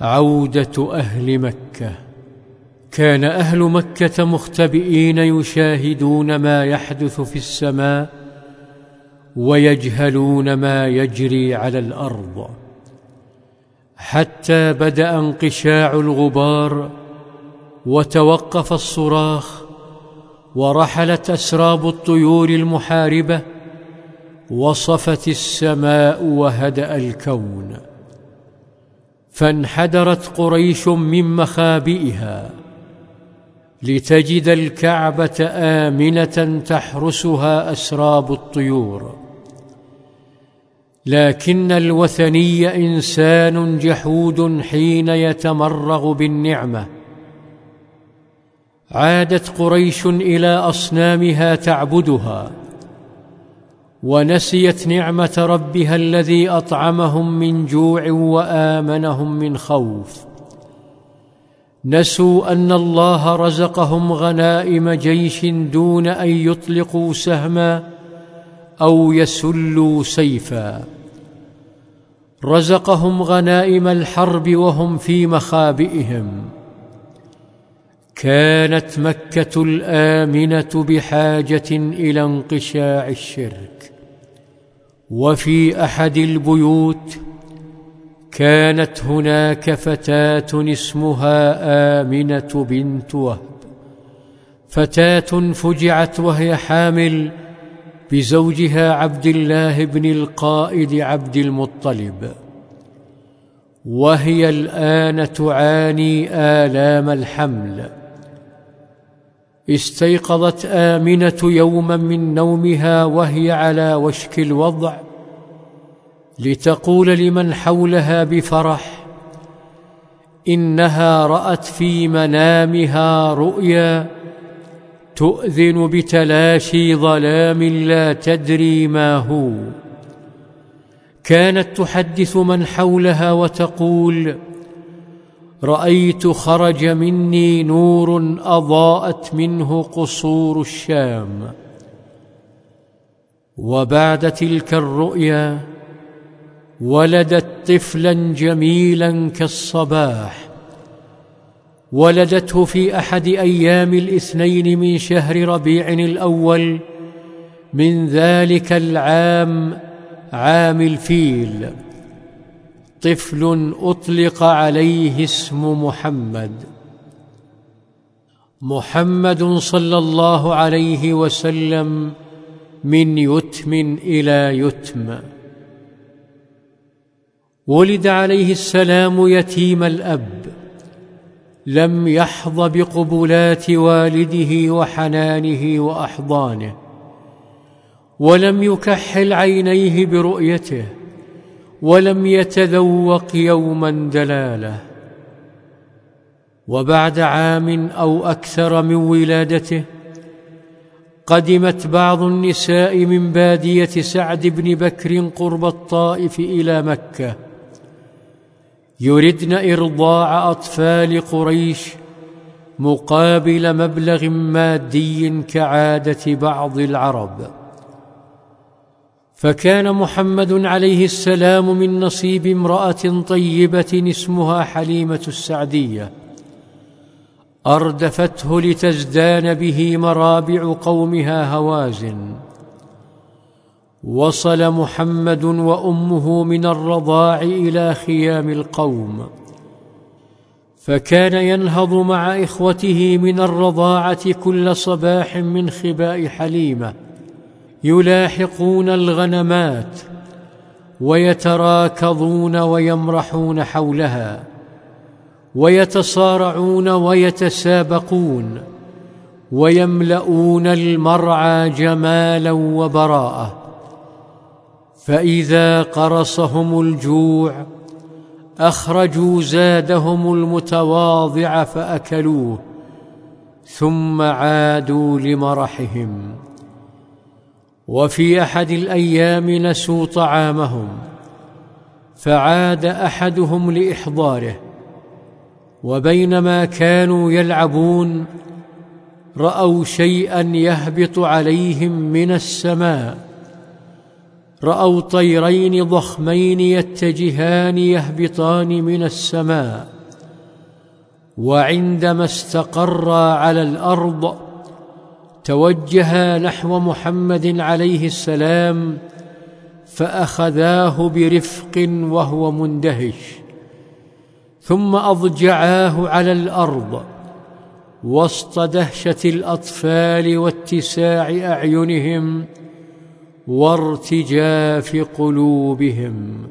عودة أهل مكة. كان أهل مكة مختبئين يشاهدون ما يحدث في السماء ويجهلون ما يجري على الأرض. حتى بدأ انقشاع الغبار وتوقف الصراخ ورحلت أسراب الطيور المحاربة وصفت السماء وهدأ الكون. فانحدرت قريش من مخابئها لتجد الكعبة آمنة تحرسها أسراب الطيور. لكن الوثني إنسان جحود حين يتمرغ بالنعمة. عادت قريش إلى أصنامها تعبدها ونسيت نعمة ربها الذي أطعمهم من جوع وآمنهم من خوف. نسوا أن الله رزقهم غنائم جيش دون أن يطلقوا سهما أو يسلوا سيفا. رزقهم غنائم الحرب وهم في مخابئهم. كانت مكة الآمنة بحاجة إلى انقشاع الشرك. وفي أحد البيوت كانت هناك فتاة اسمها آمنة بنت وهب. فتاة فجعت وهي حامل بزوجها عبد الله بن القائد عبد المطلب. وهي الآن تعاني آلام الحمل. استيقظت آمنة يوما من نومها وهي على وشك الوضع لتقول لمن حولها بفرح إنها رأت في منامها رؤيا تؤذن بتلاشي ظلام لا تدري ما هو كانت تحدث من حولها وتقول رأيت خرج مني نور أضاءت منه قصور الشام. وبعد تلك الرؤيا ولدت طفلا جميلا كالصباح. ولدته في أحد أيام الاثنين من شهر ربيع الأول من ذلك العام عام الفيل. طفل أطلق عليه اسم محمد. محمد صلى الله عليه وسلم من يتم إلى يتم. ولد عليه السلام يتيم الأب. لم يحظ بقبلات والده وحنانه وأحضانه ولم يكحل عينيه برؤيته. ولم يتذوق يوما دلاله. وبعد عام أو أكثر من ولادته قدمت بعض النساء من بادية سعد بن بكر قرب الطائف إلى مكة. يردن إرضاع أطفال قريش مقابل مبلغ مادي كعادة بعض العرب. فكان محمد عليه السلام من نصيب امرأة طيبة اسمها حليمة السعدية. أردفته لتزدان به مرابع قومها هوازن. وصل محمد وأمه من الرضاع إلى خيام القوم. فكان ينهض مع إخوته من الرضاعة كل صباح من خباء حليمة. يلاحقون الغنمات ويتراكضون ويمرحون حولها ويتصارعون ويتسابقون ويملؤون المرعى جمالا وبراءة فإذا قرصهم الجوع أخرجوا زادهم المتواضع فأكلوه ثم عادوا لمرحهم وفي أحد الأيام نسوا طعامهم فعاد أحدهم لإحضاره وبينما كانوا يلعبون رأوا شيئا يهبط عليهم من السماء رأوا طيرين ضخمين يتجهان يهبطان من السماء وعندما استقرا على الأرض توجها نحو محمد عليه السلام فأخذاه برفق وهو مندهش ثم أضجعاه على الأرض وسط دهشة الأطفال واتساع أعينهم وارتجاف قلوبهم.